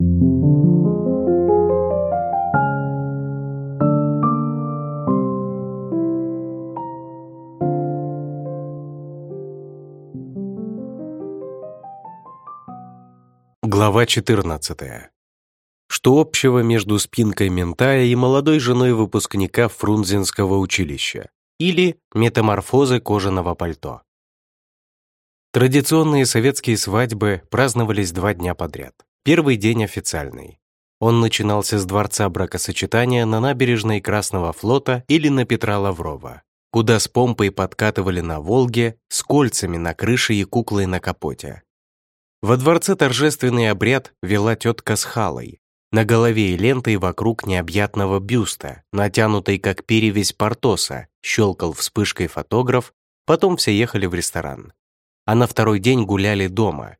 Глава 14. Что общего между спинкой ментая и молодой женой выпускника Фрунзенского училища? Или метаморфозы кожаного пальто? Традиционные советские свадьбы праздновались два дня подряд. Первый день официальный. Он начинался с дворца бракосочетания на набережной Красного флота или на Петра Лаврова, куда с помпой подкатывали на Волге с кольцами на крыше и куклой на капоте. Во дворце торжественный обряд вела тетка с халой, на голове и лентой вокруг необъятного бюста, натянутой как перевесь Портоса, щелкал вспышкой фотограф, потом все ехали в ресторан. А на второй день гуляли дома.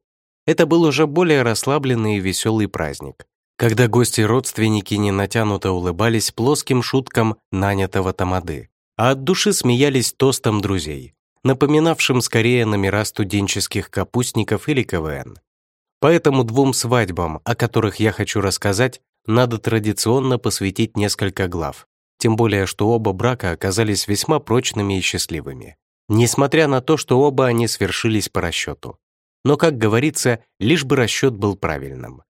Это был уже более расслабленный и веселый праздник, когда гости и родственники не натянуто улыбались плоским шуткам нанятого тамады, а от души смеялись тостом друзей напоминавшим скорее номера студенческих капустников или КВН. Поэтому двум свадьбам, о которых я хочу рассказать, надо традиционно посвятить несколько глав, тем более что оба брака оказались весьма прочными и счастливыми, несмотря на то, что оба они свершились по расчету. Но, как говорится, лишь бы расчет был правильным.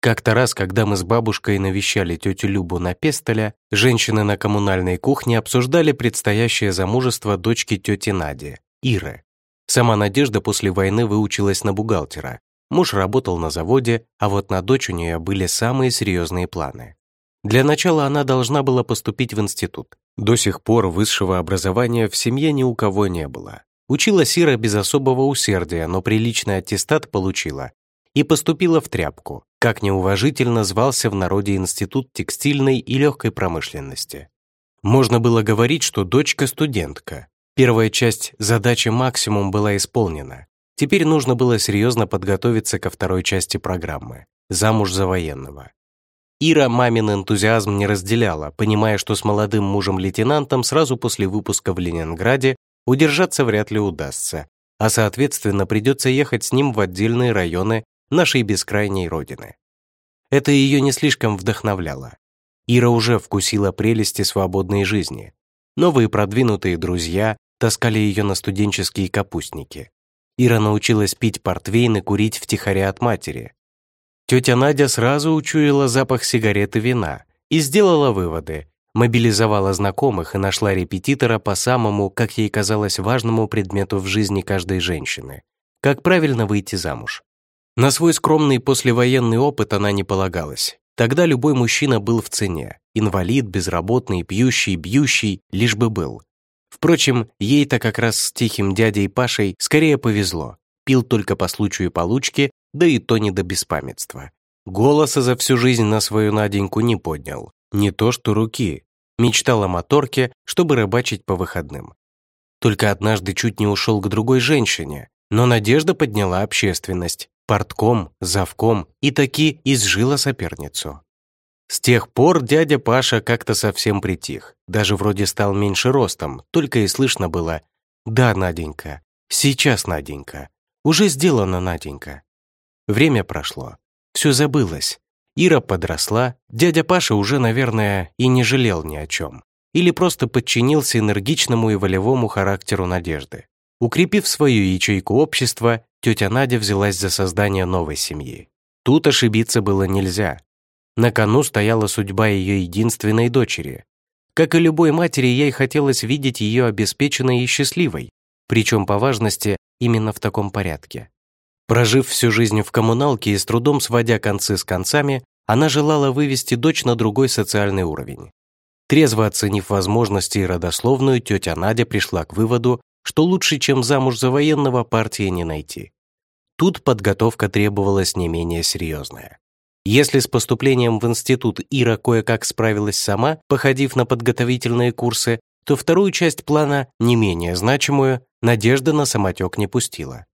Как-то раз, когда мы с бабушкой навещали тетю Любу на Пестоля, женщины на коммунальной кухне обсуждали предстоящее замужество дочки тети Нади, Иры. Сама Надежда после войны выучилась на бухгалтера. Муж работал на заводе, а вот на дочь у нее были самые серьезные планы. Для начала она должна была поступить в институт. До сих пор высшего образования в семье ни у кого не было. Училась Ира без особого усердия, но приличный аттестат получила и поступила в тряпку, как неуважительно звался в народе Институт текстильной и легкой промышленности. Можно было говорить, что дочка студентка. Первая часть задачи максимум была исполнена. Теперь нужно было серьезно подготовиться ко второй части программы «Замуж за военного». Ира мамин энтузиазм не разделяла, понимая, что с молодым мужем-лейтенантом сразу после выпуска в Ленинграде удержаться вряд ли удастся, а соответственно придется ехать с ним в отдельные районы нашей бескрайней родины. Это ее не слишком вдохновляло. Ира уже вкусила прелести свободной жизни. Новые продвинутые друзья таскали ее на студенческие капустники. Ира научилась пить портвейн и курить втихаря от матери. Тетя Надя сразу учуяла запах сигареты вина и сделала выводы, мобилизовала знакомых и нашла репетитора по самому, как ей казалось, важному предмету в жизни каждой женщины – как правильно выйти замуж. На свой скромный послевоенный опыт она не полагалась. Тогда любой мужчина был в цене. Инвалид, безработный, пьющий, бьющий, лишь бы был. Впрочем, ей-то как раз с тихим дядей Пашей скорее повезло. Пил только по случаю получки, да и то не до беспамятства. Голоса за всю жизнь на свою Наденьку не поднял. Не то что руки. Мечтал о моторке, чтобы рыбачить по выходным. Только однажды чуть не ушел к другой женщине, но надежда подняла общественность портком, завком и таки изжила соперницу. С тех пор дядя Паша как-то совсем притих, даже вроде стал меньше ростом, только и слышно было «Да, Наденька, сейчас, Наденька, уже сделано, Наденька». Время прошло, все забылось. Ира подросла, дядя Паша уже, наверное, и не жалел ни о чем. Или просто подчинился энергичному и волевому характеру Надежды. Укрепив свою ячейку общества, тетя Надя взялась за создание новой семьи. Тут ошибиться было нельзя. На кону стояла судьба ее единственной дочери. Как и любой матери, ей хотелось видеть ее обеспеченной и счастливой, причем по важности именно в таком порядке. Прожив всю жизнь в коммуналке и с трудом сводя концы с концами, она желала вывести дочь на другой социальный уровень. Трезво оценив возможности и родословную, тетя Надя пришла к выводу, что лучше, чем замуж за военного, партии не найти. Тут подготовка требовалась не менее серьезная. Если с поступлением в институт Ира кое-как справилась сама, походив на подготовительные курсы, то вторую часть плана, не менее значимую, Надежда на самотек не пустила.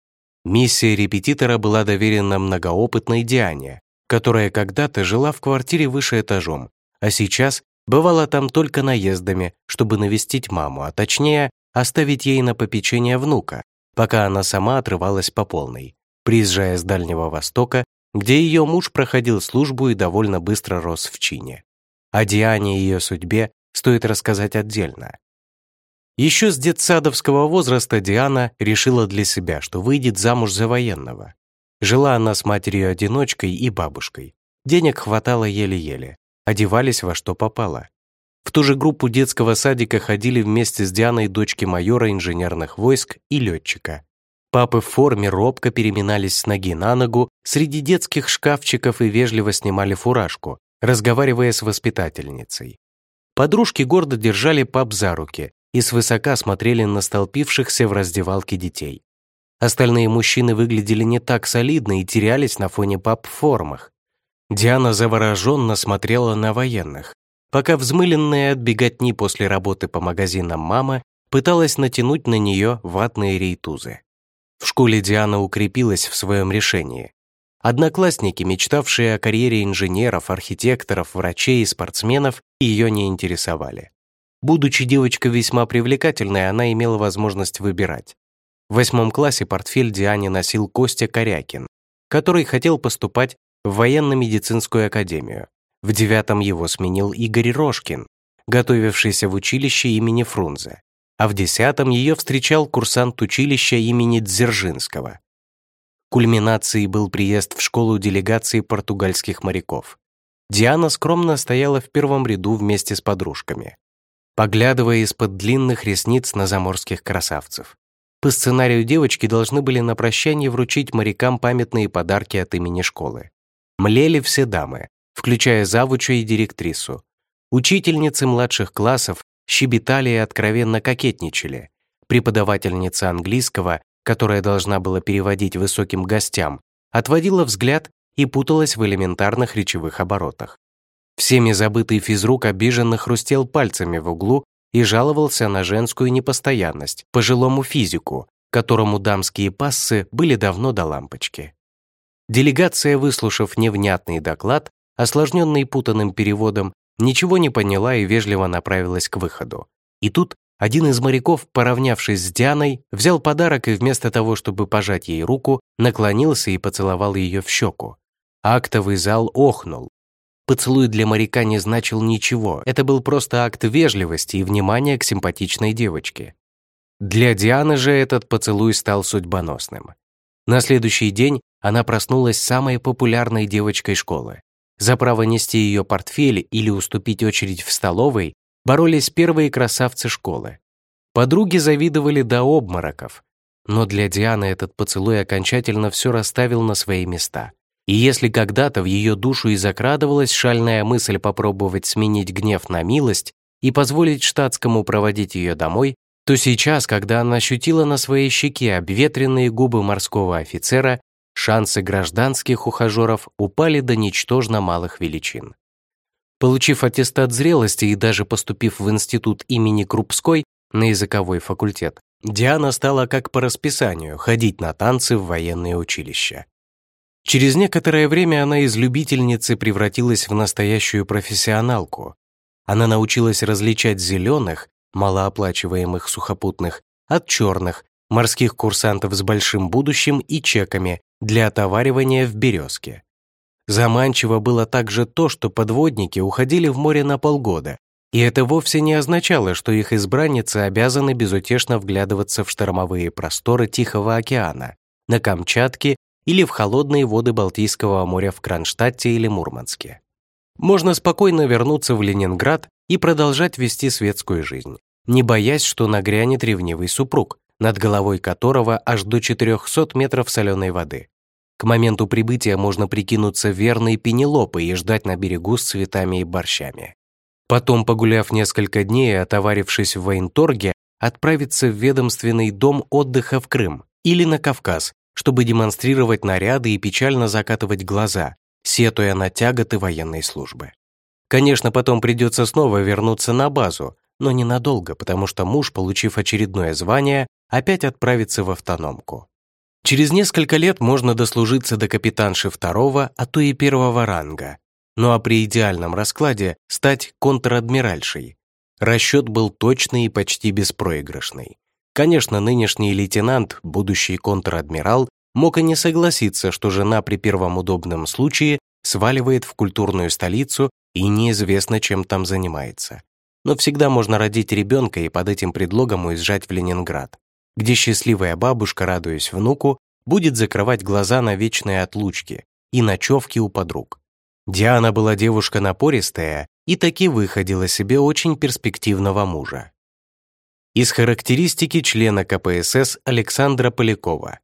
Миссия репетитора была доверена многоопытной Диане, которая когда-то жила в квартире выше этажом, а сейчас бывала там только наездами, чтобы навестить маму, а точнее оставить ей на попечение внука, пока она сама отрывалась по полной, приезжая с Дальнего Востока где ее муж проходил службу и довольно быстро рос в чине. О Диане и ее судьбе стоит рассказать отдельно. Еще с детсадовского возраста Диана решила для себя, что выйдет замуж за военного. Жила она с матерью-одиночкой и бабушкой. Денег хватало еле-еле, одевались во что попало. В ту же группу детского садика ходили вместе с Дианой дочки майора инженерных войск и летчика. Папы в форме робко переминались с ноги на ногу среди детских шкафчиков и вежливо снимали фуражку, разговаривая с воспитательницей. Подружки гордо держали пап за руки и свысока смотрели на столпившихся в раздевалке детей. Остальные мужчины выглядели не так солидно и терялись на фоне пап в формах. Диана завороженно смотрела на военных, пока взмыленная от беготни после работы по магазинам мама пыталась натянуть на нее ватные рейтузы. В школе Диана укрепилась в своем решении. Одноклассники, мечтавшие о карьере инженеров, архитекторов, врачей и спортсменов, ее не интересовали. Будучи девочкой весьма привлекательной, она имела возможность выбирать. В восьмом классе портфель Диане носил Костя Корякин, который хотел поступать в военно-медицинскую академию. В девятом его сменил Игорь Рожкин, готовившийся в училище имени Фрунзе а в десятом ее встречал курсант училища имени Дзержинского. Кульминацией был приезд в школу делегации португальских моряков. Диана скромно стояла в первом ряду вместе с подружками, поглядывая из-под длинных ресниц на заморских красавцев. По сценарию девочки должны были на прощание вручить морякам памятные подарки от имени школы. Млели все дамы, включая завуча и директрису. Учительницы младших классов щебетали и откровенно кокетничали. Преподавательница английского, которая должна была переводить высоким гостям, отводила взгляд и путалась в элементарных речевых оборотах. Всеми забытый физрук обиженно хрустел пальцами в углу и жаловался на женскую непостоянность, пожилому физику, которому дамские пассы были давно до лампочки. Делегация, выслушав невнятный доклад, осложненный путанным переводом, ничего не поняла и вежливо направилась к выходу. И тут один из моряков, поравнявшись с Дианой, взял подарок и вместо того, чтобы пожать ей руку, наклонился и поцеловал ее в щеку. Актовый зал охнул. Поцелуй для моряка не значил ничего, это был просто акт вежливости и внимания к симпатичной девочке. Для Дианы же этот поцелуй стал судьбоносным. На следующий день она проснулась самой популярной девочкой школы. За право нести ее портфель или уступить очередь в столовой боролись первые красавцы школы. Подруги завидовали до обмороков, но для Дианы этот поцелуй окончательно все расставил на свои места. И если когда-то в ее душу и закрадывалась шальная мысль попробовать сменить гнев на милость и позволить штатскому проводить ее домой, то сейчас, когда она ощутила на своей щеке обветренные губы морского офицера, шансы гражданских ухажеров упали до ничтожно малых величин. Получив аттестат зрелости и даже поступив в институт имени Крупской на языковой факультет, Диана стала как по расписанию ходить на танцы в военное училище. Через некоторое время она из любительницы превратилась в настоящую профессионалку. Она научилась различать зеленых, малооплачиваемых сухопутных, от черных, морских курсантов с большим будущим и чеками, для отоваривания в березке. Заманчиво было также то, что подводники уходили в море на полгода, и это вовсе не означало, что их избранницы обязаны безутешно вглядываться в штормовые просторы Тихого океана, на Камчатке или в холодные воды Балтийского моря в Кронштадте или Мурманске. Можно спокойно вернуться в Ленинград и продолжать вести светскую жизнь, не боясь, что нагрянет ревнивый супруг, над головой которого аж до 400 метров соленой воды. К моменту прибытия можно прикинуться верной Пенелопой и ждать на берегу с цветами и борщами. Потом, погуляв несколько дней и отоварившись в военторге, отправиться в ведомственный дом отдыха в Крым или на Кавказ, чтобы демонстрировать наряды и печально закатывать глаза, сетуя на тяготы военной службы. Конечно, потом придется снова вернуться на базу, но ненадолго, потому что муж, получив очередное звание, опять отправится в автономку. Через несколько лет можно дослужиться до капитанши второго, а то и первого ранга. Ну а при идеальном раскладе стать контр-адмиральшей. Расчет был точный и почти беспроигрышный. Конечно, нынешний лейтенант, будущий контр-адмирал, мог и не согласиться, что жена при первом удобном случае сваливает в культурную столицу и неизвестно, чем там занимается. Но всегда можно родить ребенка и под этим предлогом уезжать в Ленинград, где счастливая бабушка, радуясь внуку, будет закрывать глаза на вечные отлучки и ночевки у подруг. Диана была девушка напористая и таки выходила себе очень перспективного мужа. Из характеристики члена КПСС Александра Полякова.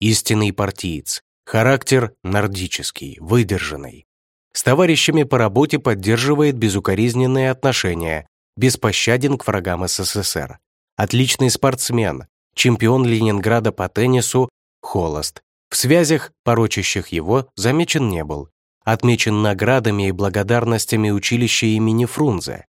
Истинный партиец, характер нордический, выдержанный. С товарищами по работе поддерживает безукоризненные отношения, беспощаден к врагам СССР. Отличный спортсмен, чемпион Ленинграда по теннису, холост. В связях, порочащих его, замечен не был. Отмечен наградами и благодарностями училища имени Фрунзе.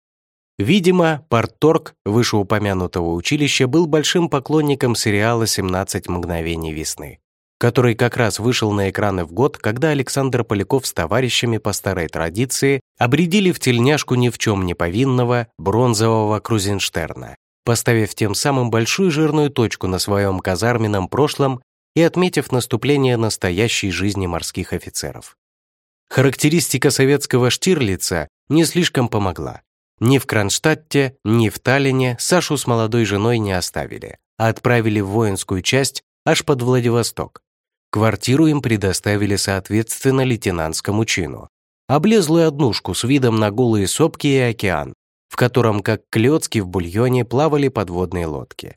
Видимо, парторг вышеупомянутого училища был большим поклонником сериала «17 мгновений весны», который как раз вышел на экраны в год, когда Александр Поляков с товарищами по старой традиции обредили в тельняшку ни в чем не повинного бронзового Крузенштерна, поставив тем самым большую жирную точку на своем казарменном прошлом и отметив наступление настоящей жизни морских офицеров. Характеристика советского Штирлица не слишком помогла. Ни в Кронштадте, ни в Таллине Сашу с молодой женой не оставили, а отправили в воинскую часть аж под Владивосток. Квартиру им предоставили соответственно лейтенантскому чину. Облезлую однушку с видом на голые сопки и океан, в котором, как клёцки в бульоне, плавали подводные лодки.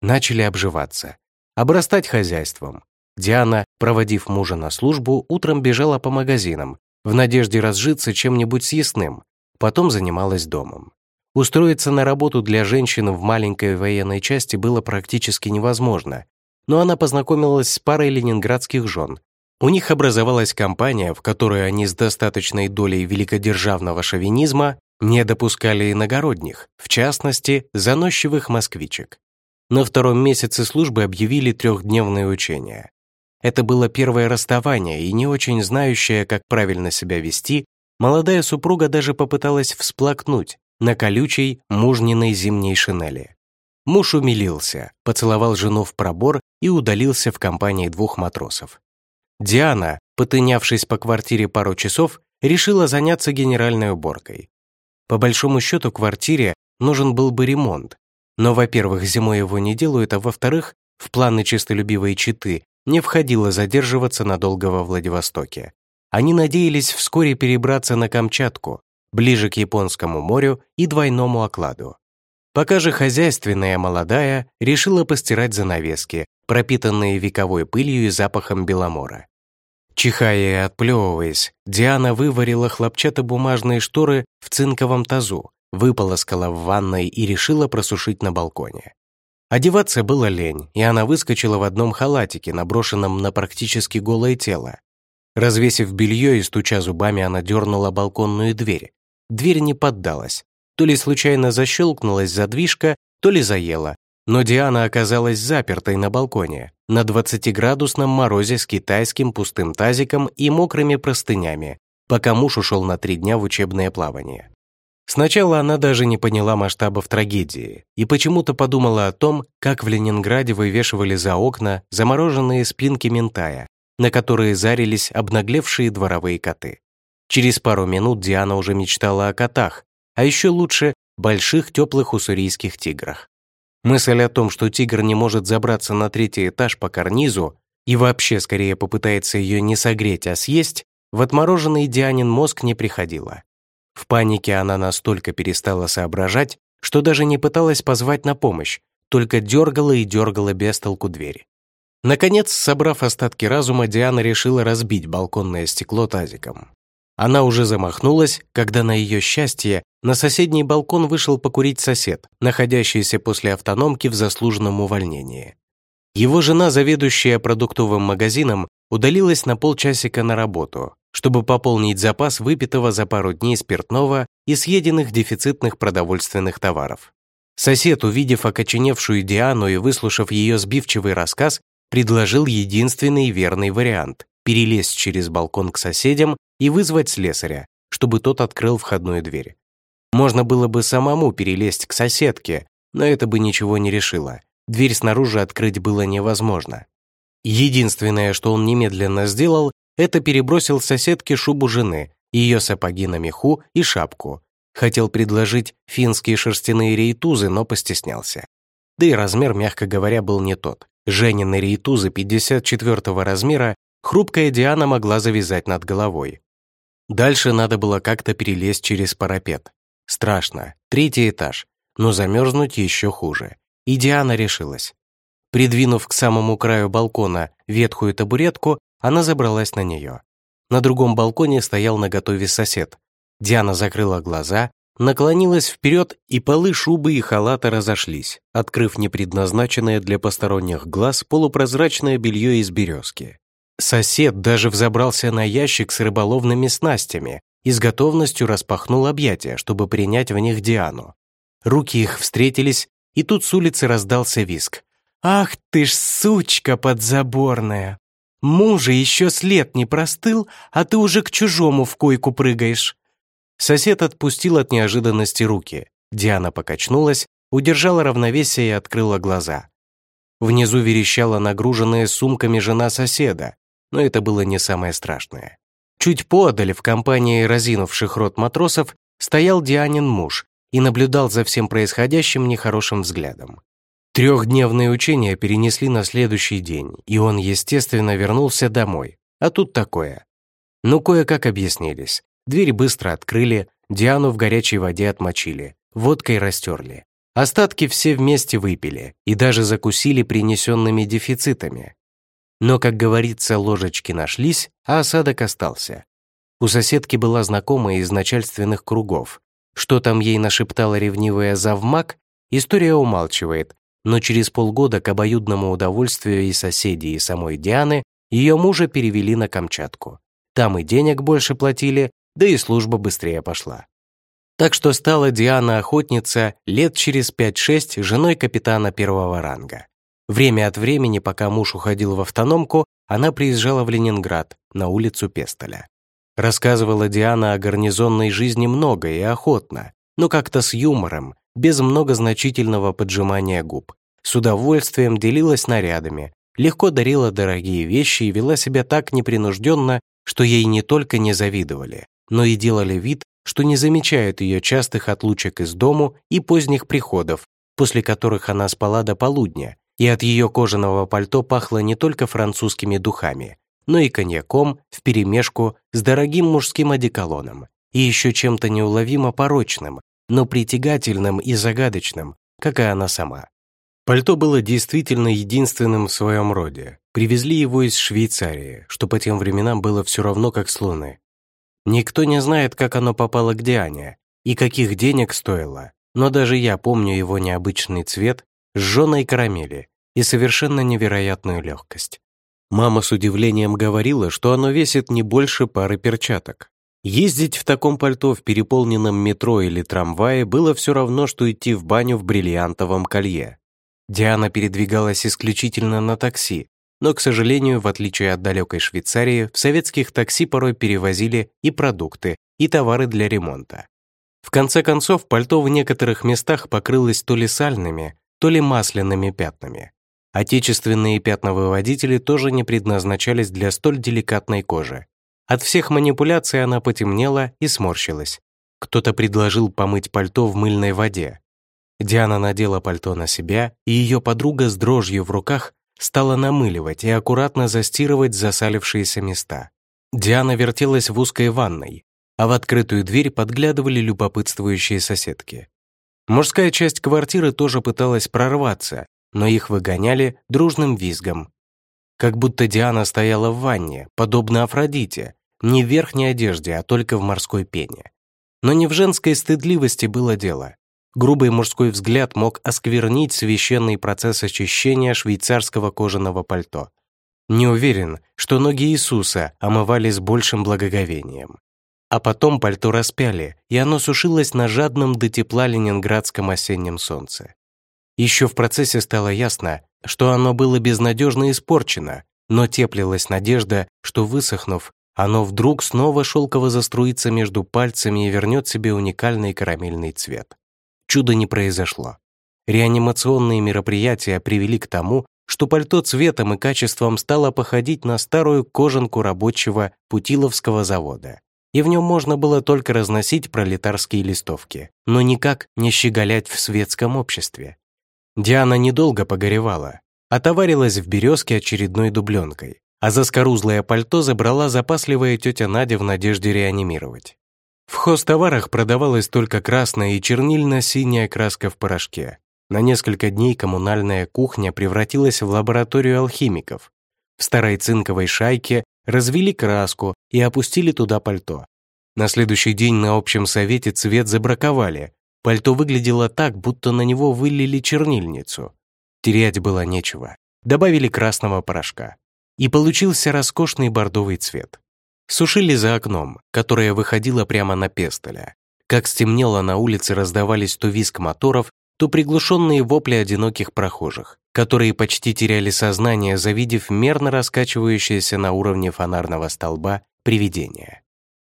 Начали обживаться, обрастать хозяйством. Диана, проводив мужа на службу, утром бежала по магазинам, в надежде разжиться чем-нибудь съестным, потом занималась домом. Устроиться на работу для женщины в маленькой военной части было практически невозможно, но она познакомилась с парой ленинградских жен. У них образовалась компания, в которой они с достаточной долей великодержавного шовинизма не допускали иногородних, в частности, заносчивых москвичек. На втором месяце службы объявили трехдневное учение. Это было первое расставание, и не очень знающая, как правильно себя вести, Молодая супруга даже попыталась всплакнуть на колючей мужниной зимней шинели. Муж умилился, поцеловал жену в пробор и удалился в компании двух матросов. Диана, потынявшись по квартире пару часов, решила заняться генеральной уборкой. По большому счету квартире нужен был бы ремонт, но, во-первых, зимой его не делают, а во-вторых, в планы чистолюбивой читы не входило задерживаться надолго во Владивостоке. Они надеялись вскоре перебраться на Камчатку, ближе к Японскому морю и двойному окладу. Пока же хозяйственная молодая решила постирать занавески, пропитанные вековой пылью и запахом беломора. Чихая и отплевываясь, Диана выварила хлопчатобумажные шторы в цинковом тазу, выполоскала в ванной и решила просушить на балконе. Одеваться было лень, и она выскочила в одном халатике, наброшенном на практически голое тело. Развесив белье и стуча зубами, она дернула балконную дверь. Дверь не поддалась. То ли случайно защелкнулась задвижка, то ли заела. Но Диана оказалась запертой на балконе, на 20-градусном морозе с китайским пустым тазиком и мокрыми простынями, пока муж ушел на три дня в учебное плавание. Сначала она даже не поняла масштабов трагедии и почему-то подумала о том, как в Ленинграде вывешивали за окна замороженные спинки ментая, на которые зарились обнаглевшие дворовые коты. Через пару минут Диана уже мечтала о котах, а еще лучше больших теплых уссурийских тиграх. Мысль о том, что тигр не может забраться на третий этаж по карнизу и вообще скорее попытается ее не согреть, а съесть, в отмороженный Дианин мозг не приходила. В панике она настолько перестала соображать, что даже не пыталась позвать на помощь, только дергала и дергала без толку дверь. Наконец, собрав остатки разума, Диана решила разбить балконное стекло тазиком. Она уже замахнулась, когда на ее счастье на соседний балкон вышел покурить сосед, находящийся после автономки в заслуженном увольнении. Его жена, заведующая продуктовым магазином, удалилась на полчасика на работу, чтобы пополнить запас выпитого за пару дней спиртного и съеденных дефицитных продовольственных товаров. Сосед, увидев окоченевшую Диану и выслушав ее сбивчивый рассказ, предложил единственный верный вариант – перелезть через балкон к соседям и вызвать слесаря, чтобы тот открыл входную дверь. Можно было бы самому перелезть к соседке, но это бы ничего не решило. Дверь снаружи открыть было невозможно. Единственное, что он немедленно сделал, это перебросил соседке шубу жены, ее сапоги на меху и шапку. Хотел предложить финские шерстяные рейтузы, но постеснялся. Да и размер, мягко говоря, был не тот. Женины рейтузы 54 размера хрупкая Диана могла завязать над головой. Дальше надо было как-то перелезть через парапет. Страшно, третий этаж, но замерзнуть еще хуже. И Диана решилась. Придвинув к самому краю балкона ветхую табуретку, она забралась на нее. На другом балконе стоял наготове сосед. Диана закрыла глаза, наклонилась вперед, и полы шубы и халата разошлись, открыв непредназначенное для посторонних глаз полупрозрачное белье из березки. Сосед даже взобрался на ящик с рыболовными снастями и с готовностью распахнул объятия, чтобы принять в них Диану. Руки их встретились, и тут с улицы раздался виск. «Ах ты ж сучка подзаборная! Мужа еще след не простыл, а ты уже к чужому в койку прыгаешь!» Сосед отпустил от неожиданности руки. Диана покачнулась, удержала равновесие и открыла глаза. Внизу верещала нагруженная сумками жена соседа, но это было не самое страшное. Чуть подали в компании разинувших рот матросов стоял Дианин муж и наблюдал за всем происходящим нехорошим взглядом. Трехдневные учения перенесли на следующий день, и он, естественно, вернулся домой. А тут такое. Ну, кое-как объяснились. Дверь быстро открыли, Диану в горячей воде отмочили, водкой растерли. Остатки все вместе выпили и даже закусили принесенными дефицитами. Но, как говорится, ложечки нашлись, а осадок остался. У соседки была знакомая из начальственных кругов. Что там ей нашептала ревнивая завмак, история умалчивает, но через полгода к обоюдному удовольствию и соседей, и самой Дианы ее мужа перевели на Камчатку. Там и денег больше платили, да и служба быстрее пошла. Так что стала Диана охотница лет через 5-6 женой капитана первого ранга. Время от времени, пока муж уходил в автономку, она приезжала в Ленинград, на улицу Пестоля. Рассказывала Диана о гарнизонной жизни много и охотно, но как-то с юмором, без многозначительного поджимания губ. С удовольствием делилась нарядами, легко дарила дорогие вещи и вела себя так непринужденно, что ей не только не завидовали, но и делали вид, что не замечают ее частых отлучек из дому и поздних приходов, после которых она спала до полудня, и от ее кожаного пальто пахло не только французскими духами, но и коньяком вперемешку с дорогим мужским одеколоном и еще чем-то неуловимо порочным, но притягательным и загадочным, как и она сама. Пальто было действительно единственным в своем роде. Привезли его из Швейцарии, что по тем временам было все равно как с Луны. Никто не знает, как оно попало к Диане и каких денег стоило, но даже я помню его необычный цвет, сжженной карамели и совершенно невероятную легкость. Мама с удивлением говорила, что оно весит не больше пары перчаток. Ездить в таком пальто в переполненном метро или трамвае было все равно, что идти в баню в бриллиантовом колье. Диана передвигалась исключительно на такси, но, к сожалению, в отличие от далекой Швейцарии, в советских такси порой перевозили и продукты, и товары для ремонта. В конце концов, пальто в некоторых местах покрылось то ли сальными, то ли масляными пятнами. Отечественные пятновыводители тоже не предназначались для столь деликатной кожи. От всех манипуляций она потемнела и сморщилась. Кто-то предложил помыть пальто в мыльной воде. Диана надела пальто на себя, и ее подруга с дрожью в руках стала намыливать и аккуратно застирывать засалившиеся места. Диана вертелась в узкой ванной, а в открытую дверь подглядывали любопытствующие соседки. Мужская часть квартиры тоже пыталась прорваться, но их выгоняли дружным визгом. Как будто Диана стояла в ванне, подобно Афродите, не в верхней одежде, а только в морской пене. Но не в женской стыдливости было дело. Грубый мужской взгляд мог осквернить священный процесс очищения швейцарского кожаного пальто. Не уверен, что ноги Иисуса омывались большим благоговением. А потом пальто распяли, и оно сушилось на жадном до тепла ленинградском осеннем солнце. Еще в процессе стало ясно, что оно было безнадежно испорчено, но теплилась надежда, что, высохнув, оно вдруг снова шелково заструится между пальцами и вернет себе уникальный карамельный цвет. Чуда не произошло. Реанимационные мероприятия привели к тому, что пальто цветом и качеством стало походить на старую кожанку рабочего Путиловского завода. И в нем можно было только разносить пролетарские листовки, но никак не щеголять в светском обществе. Диана недолго погоревала, отоварилась в березке очередной дубленкой, а заскорузлое пальто забрала запасливая тетя Надя в надежде реанимировать. В хозтоварах продавалась только красная и чернильно-синяя краска в порошке. На несколько дней коммунальная кухня превратилась в лабораторию алхимиков. В старой цинковой шайке развели краску и опустили туда пальто. На следующий день на общем совете цвет забраковали. Пальто выглядело так, будто на него вылили чернильницу. Терять было нечего. Добавили красного порошка. И получился роскошный бордовый цвет. Сушили за окном, которое выходило прямо на пестоля. Как стемнело на улице, раздавались то визг моторов, то приглушенные вопли одиноких прохожих, которые почти теряли сознание, завидев мерно раскачивающееся на уровне фонарного столба привидение.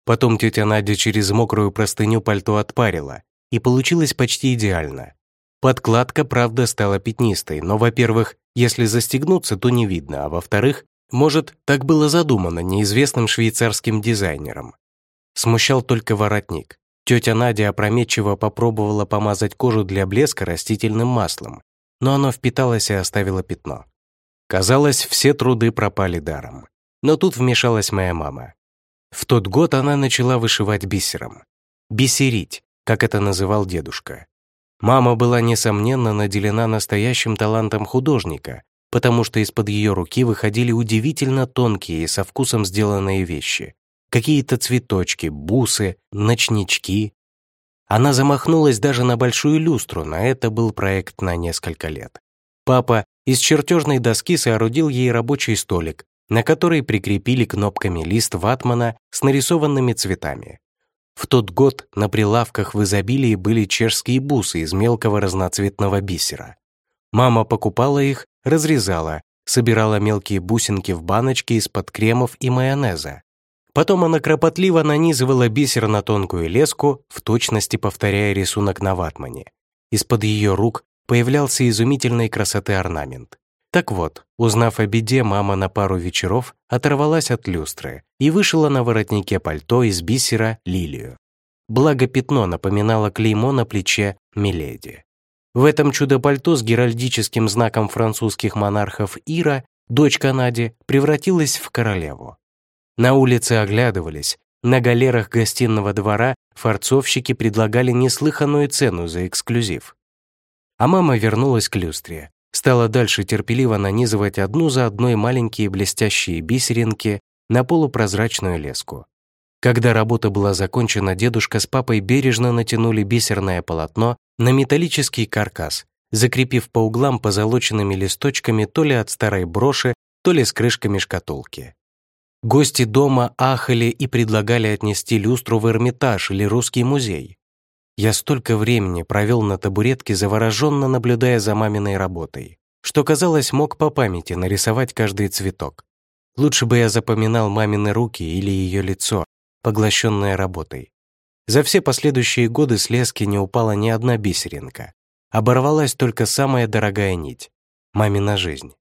Потом тетя Надя через мокрую простыню пальто отпарила, и получилось почти идеально. Подкладка, правда, стала пятнистой, но, во-первых, если застегнуться, то не видно, а во-вторых, может, так было задумано неизвестным швейцарским дизайнером. Смущал только воротник. Тетя Надя опрометчиво попробовала помазать кожу для блеска растительным маслом, но оно впиталось и оставило пятно. Казалось, все труды пропали даром. Но тут вмешалась моя мама. В тот год она начала вышивать бисером. Бисерить, как это называл дедушка. Мама была, несомненно, наделена настоящим талантом художника, потому что из-под ее руки выходили удивительно тонкие и со вкусом сделанные вещи. Какие-то цветочки, бусы, ночнички. Она замахнулась даже на большую люстру, на это был проект на несколько лет. Папа из чертежной доски соорудил ей рабочий столик, на который прикрепили кнопками лист ватмана с нарисованными цветами. В тот год на прилавках в изобилии были чешские бусы из мелкого разноцветного бисера. Мама покупала их разрезала, собирала мелкие бусинки в баночки из-под кремов и майонеза. Потом она кропотливо нанизывала бисер на тонкую леску, в точности повторяя рисунок на ватмане. Из-под ее рук появлялся изумительной красоты орнамент. Так вот, узнав о беде, мама на пару вечеров оторвалась от люстры и вышила на воротнике пальто из бисера лилию. Благо пятно напоминало клеймо на плече Миледи. В этом чудо-пальто с геральдическим знаком французских монархов Ира, дочь Канаде, превратилась в королеву. На улице оглядывались, на галерах гостиного двора форцовщики предлагали неслыханную цену за эксклюзив. А мама вернулась к люстре, стала дальше терпеливо нанизывать одну за одной маленькие блестящие бисеринки на полупрозрачную леску. Когда работа была закончена, дедушка с папой бережно натянули бисерное полотно на металлический каркас, закрепив по углам позолоченными листочками то ли от старой броши, то ли с крышками шкатулки. Гости дома ахали и предлагали отнести люстру в Эрмитаж или Русский музей. Я столько времени провел на табуретке, завороженно наблюдая за маминой работой, что, казалось, мог по памяти нарисовать каждый цветок. Лучше бы я запоминал мамины руки или ее лицо, поглощенное работой. За все последующие годы с лески не упала ни одна бисеринка. Оборвалась только самая дорогая нить — мамина жизнь.